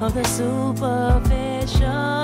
of the superficial.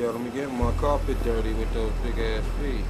Yo, let me get my carpet dirty with those big ass feet.